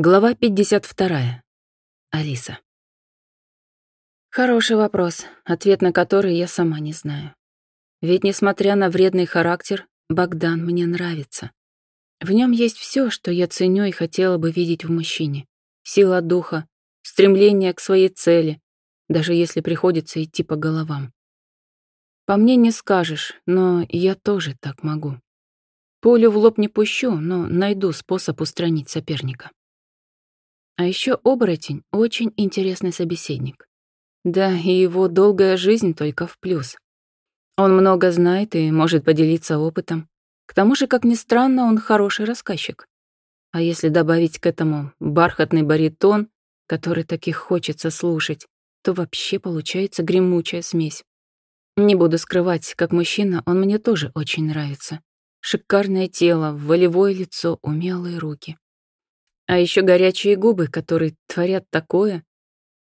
Глава 52. Алиса. Хороший вопрос, ответ на который я сама не знаю. Ведь, несмотря на вредный характер, Богдан мне нравится. В нем есть все, что я ценю и хотела бы видеть в мужчине. Сила духа, стремление к своей цели, даже если приходится идти по головам. По мне не скажешь, но я тоже так могу. Пулю в лоб не пущу, но найду способ устранить соперника. А еще оборотень — очень интересный собеседник. Да, и его долгая жизнь только в плюс. Он много знает и может поделиться опытом. К тому же, как ни странно, он хороший рассказчик. А если добавить к этому бархатный баритон, который таких хочется слушать, то вообще получается гремучая смесь. Не буду скрывать, как мужчина, он мне тоже очень нравится. Шикарное тело, волевое лицо, умелые руки. А еще горячие губы, которые творят такое.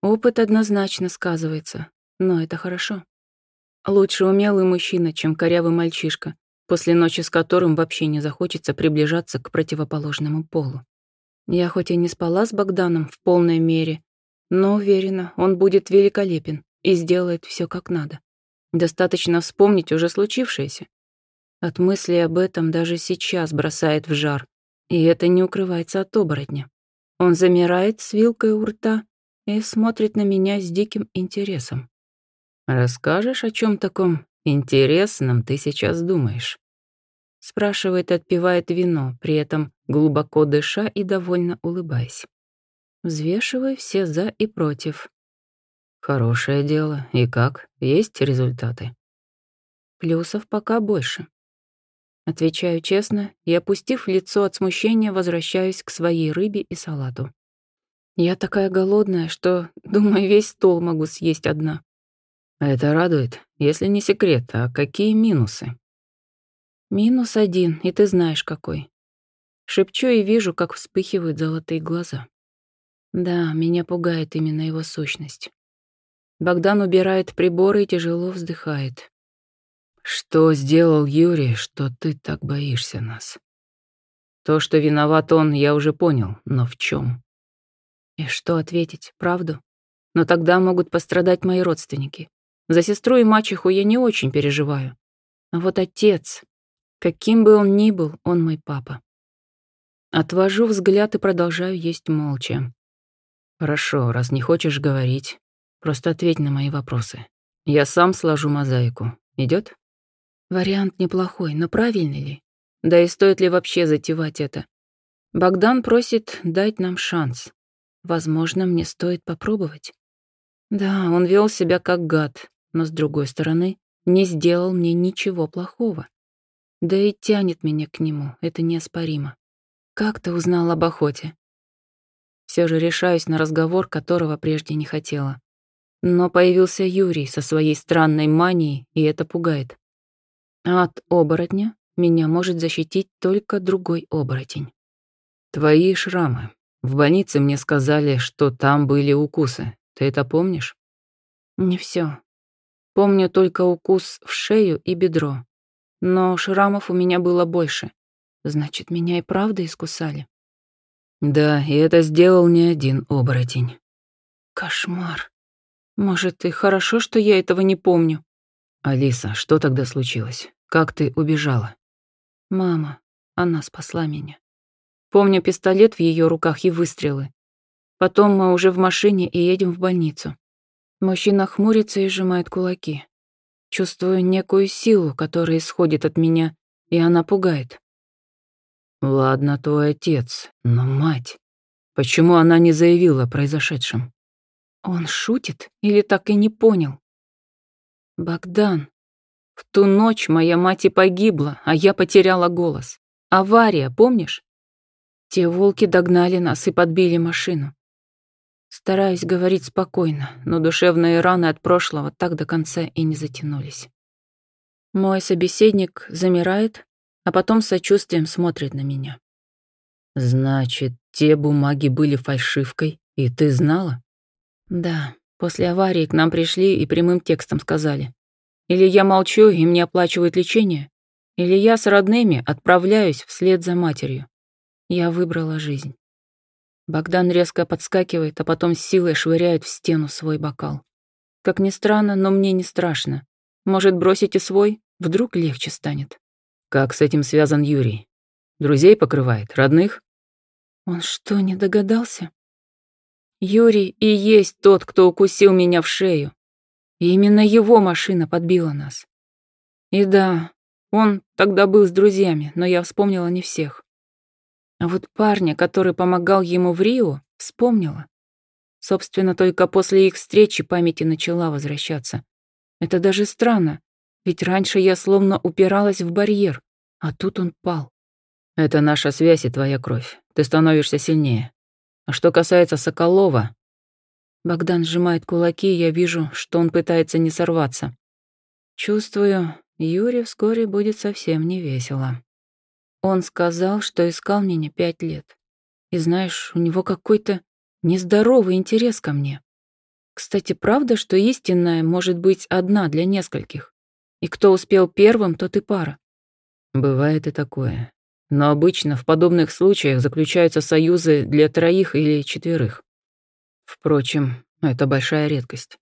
Опыт однозначно сказывается, но это хорошо. Лучше умелый мужчина, чем корявый мальчишка, после ночи с которым вообще не захочется приближаться к противоположному полу. Я хоть и не спала с Богданом в полной мере, но уверена, он будет великолепен и сделает все как надо. Достаточно вспомнить уже случившееся. От мысли об этом даже сейчас бросает в жар. И это не укрывается от оборотня. Он замирает с вилкой у рта и смотрит на меня с диким интересом. «Расскажешь, о чем таком интересном ты сейчас думаешь?» Спрашивает, отпивает вино, при этом глубоко дыша и довольно улыбаясь. Взвешиваю все «за» и «против». «Хорошее дело. И как? Есть результаты?» Плюсов пока больше. Отвечаю честно и, опустив лицо от смущения, возвращаюсь к своей рыбе и салату. Я такая голодная, что, думаю, весь стол могу съесть одна. Это радует, если не секрет, а какие минусы? Минус один, и ты знаешь какой. Шепчу и вижу, как вспыхивают золотые глаза. Да, меня пугает именно его сущность. Богдан убирает приборы и тяжело вздыхает. Что сделал Юрий, что ты так боишься нас? То, что виноват он, я уже понял, но в чем? И что ответить, правду? Но тогда могут пострадать мои родственники. За сестру и мачеху я не очень переживаю. А вот отец, каким бы он ни был, он мой папа. Отвожу взгляд и продолжаю есть молча. Хорошо, раз не хочешь говорить, просто ответь на мои вопросы. Я сам сложу мозаику. Идет? Вариант неплохой, но правильный ли? Да и стоит ли вообще затевать это? Богдан просит дать нам шанс. Возможно, мне стоит попробовать. Да, он вел себя как гад, но с другой стороны, не сделал мне ничего плохого. Да и тянет меня к нему, это неоспоримо. Как ты узнал об охоте? Все же решаюсь на разговор, которого прежде не хотела. Но появился Юрий со своей странной манией, и это пугает. А от оборотня меня может защитить только другой оборотень. Твои шрамы. В больнице мне сказали, что там были укусы. Ты это помнишь? Не все. Помню только укус в шею и бедро. Но шрамов у меня было больше. Значит, меня и правда искусали. Да, и это сделал не один оборотень. Кошмар. Может, и хорошо, что я этого не помню. Алиса, что тогда случилось? Как ты убежала? Мама, она спасла меня. Помню пистолет в ее руках и выстрелы. Потом мы уже в машине и едем в больницу. Мужчина хмурится и сжимает кулаки. Чувствую некую силу, которая исходит от меня, и она пугает. Ладно, твой отец, но мать. Почему она не заявила о произошедшем? Он шутит или так и не понял? Богдан, в ту ночь моя мать и погибла, а я потеряла голос. Авария, помнишь? Те волки догнали нас и подбили машину. Стараюсь говорить спокойно, но душевные раны от прошлого так до конца и не затянулись. Мой собеседник замирает, а потом с сочувствием смотрит на меня. «Значит, те бумаги были фальшивкой, и ты знала?» «Да, после аварии к нам пришли и прямым текстом сказали. Или я молчу, и мне оплачивают лечение, или я с родными отправляюсь вслед за матерью. Я выбрала жизнь. Богдан резко подскакивает, а потом с силой швыряет в стену свой бокал. Как ни странно, но мне не страшно. Может, бросить и свой? Вдруг легче станет. Как с этим связан Юрий? Друзей покрывает? Родных? Он что, не догадался? Юрий и есть тот, кто укусил меня в шею. И именно его машина подбила нас. И да, он тогда был с друзьями, но я вспомнила не всех. А вот парня, который помогал ему в Рио, вспомнила. Собственно, только после их встречи памяти начала возвращаться. Это даже странно, ведь раньше я словно упиралась в барьер, а тут он пал. Это наша связь и твоя кровь. Ты становишься сильнее. А что касается Соколова... Богдан сжимает кулаки, я вижу, что он пытается не сорваться. Чувствую, Юре вскоре будет совсем не весело. Он сказал, что искал меня пять лет. И знаешь, у него какой-то нездоровый интерес ко мне. Кстати, правда, что истинная может быть одна для нескольких? И кто успел первым, тот и пара. Бывает и такое. Но обычно в подобных случаях заключаются союзы для троих или четверых. Впрочем, это большая редкость.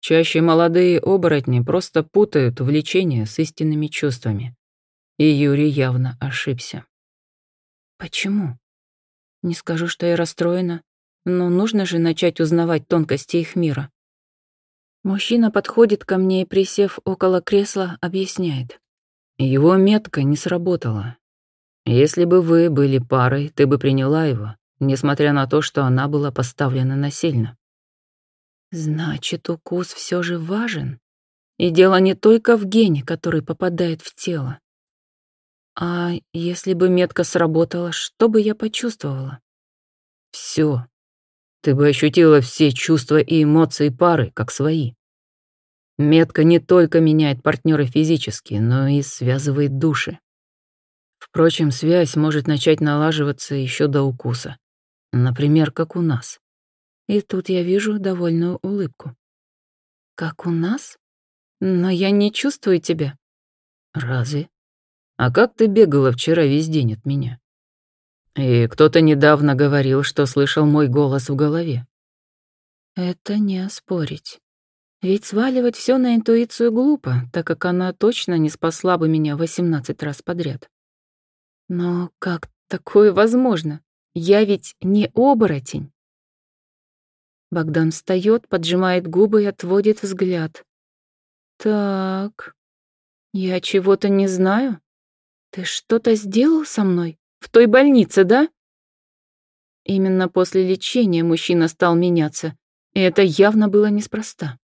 Чаще молодые оборотни просто путают влечение с истинными чувствами. И Юрий явно ошибся. Почему? Не скажу, что я расстроена, но нужно же начать узнавать тонкости их мира. Мужчина подходит ко мне и, присев около кресла, объясняет. Его метка не сработала. Если бы вы были парой, ты бы приняла его, несмотря на то, что она была поставлена насильно. Значит, укус все же важен. И дело не только в гене, который попадает в тело. А если бы метка сработала, что бы я почувствовала? Все. Ты бы ощутила все чувства и эмоции пары, как свои. Метка не только меняет партнера физически, но и связывает души. Впрочем, связь может начать налаживаться еще до укуса. Например, как у нас. И тут я вижу довольную улыбку. Как у нас? Но я не чувствую тебя. Разве? А как ты бегала вчера весь день от меня? И кто-то недавно говорил, что слышал мой голос в голове. Это не оспорить. Ведь сваливать все на интуицию глупо, так как она точно не спасла бы меня 18 раз подряд. Но как такое возможно? Я ведь не оборотень. Богдан встает, поджимает губы и отводит взгляд. Так, я чего-то не знаю? Ты что-то сделал со мной? В той больнице, да? Именно после лечения мужчина стал меняться, и это явно было неспроста.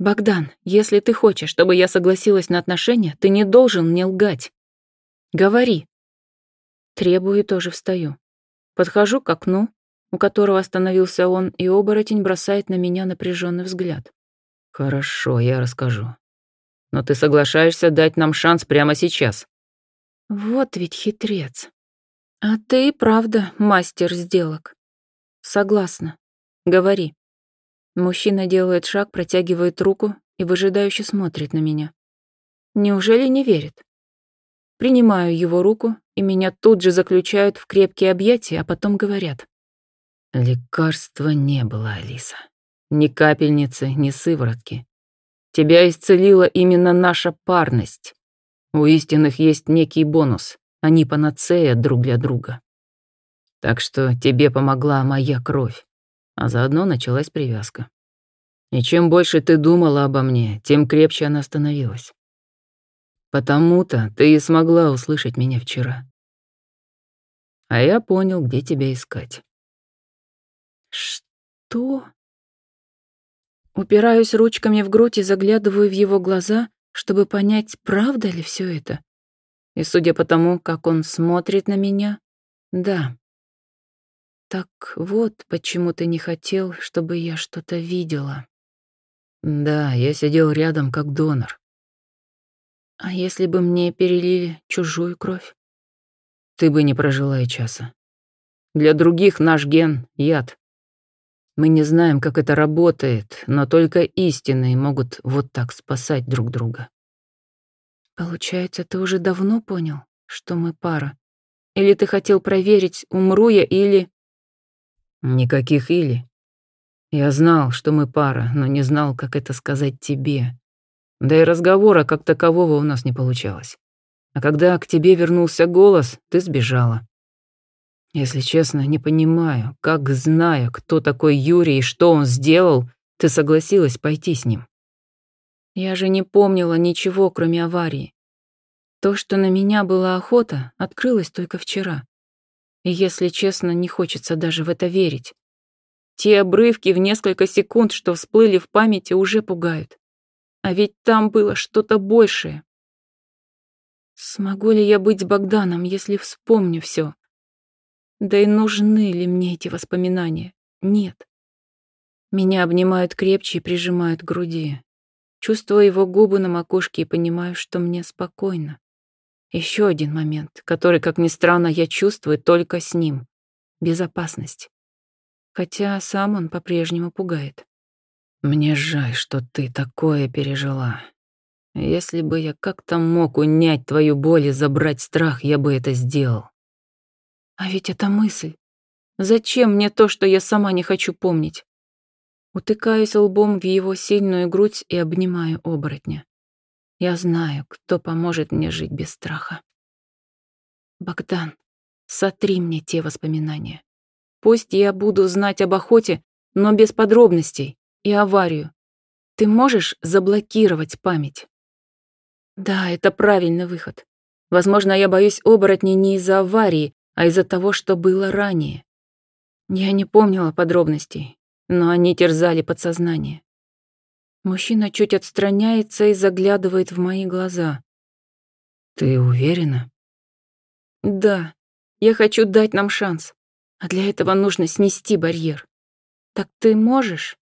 «Богдан, если ты хочешь, чтобы я согласилась на отношения, ты не должен мне лгать. Говори». Требую и тоже встаю. Подхожу к окну, у которого остановился он, и оборотень бросает на меня напряженный взгляд. «Хорошо, я расскажу. Но ты соглашаешься дать нам шанс прямо сейчас?» Вот ведь хитрец. А ты, правда, мастер сделок. Согласна. Говори. Мужчина делает шаг, протягивает руку и выжидающе смотрит на меня. Неужели не верит? Принимаю его руку, и меня тут же заключают в крепкие объятия, а потом говорят. Лекарства не было, Алиса. Ни капельницы, ни сыворотки. Тебя исцелила именно наша парность. У истинных есть некий бонус. Они панацея друг для друга. Так что тебе помогла моя кровь. А заодно началась привязка. И чем больше ты думала обо мне, тем крепче она становилась. Потому-то ты и смогла услышать меня вчера. А я понял, где тебя искать. Что? Упираюсь ручками в грудь и заглядываю в его глаза, чтобы понять, правда ли все это. И судя по тому, как он смотрит на меня, да. Так вот, почему ты не хотел, чтобы я что-то видела. Да, я сидел рядом как донор. А если бы мне перелили чужую кровь? Ты бы не прожила и часа. Для других наш ген — яд. Мы не знаем, как это работает, но только истинные могут вот так спасать друг друга. Получается, ты уже давно понял, что мы пара? Или ты хотел проверить, умру я или... Никаких или. Я знал, что мы пара, но не знал, как это сказать тебе. Да и разговора как такового у нас не получалось. А когда к тебе вернулся голос, ты сбежала. Если честно, не понимаю, как, зная, кто такой Юрий и что он сделал, ты согласилась пойти с ним. Я же не помнила ничего, кроме аварии. То, что на меня была охота, открылось только вчера. И, если честно, не хочется даже в это верить. Те обрывки в несколько секунд, что всплыли в памяти, уже пугают. А ведь там было что-то большее. Смогу ли я быть Богданом, если вспомню все? Да и нужны ли мне эти воспоминания? Нет. Меня обнимают крепче и прижимают к груди. Чувствую его губы на макушке и понимаю, что мне спокойно. Еще один момент, который, как ни странно, я чувствую только с ним. Безопасность. Хотя сам он по-прежнему пугает. Мне жаль, что ты такое пережила. Если бы я как-то мог унять твою боль и забрать страх, я бы это сделал. А ведь это мысль. Зачем мне то, что я сама не хочу помнить? Утыкаюсь лбом в его сильную грудь и обнимаю оборотня. Я знаю, кто поможет мне жить без страха. Богдан, сотри мне те воспоминания. Пусть я буду знать об охоте, но без подробностей и аварию. Ты можешь заблокировать память? Да, это правильный выход. Возможно, я боюсь оборотней не из-за аварии, а из-за того, что было ранее. Я не помнила подробностей, но они терзали подсознание. Мужчина чуть отстраняется и заглядывает в мои глаза. «Ты уверена?» «Да, я хочу дать нам шанс, а для этого нужно снести барьер. Так ты можешь?»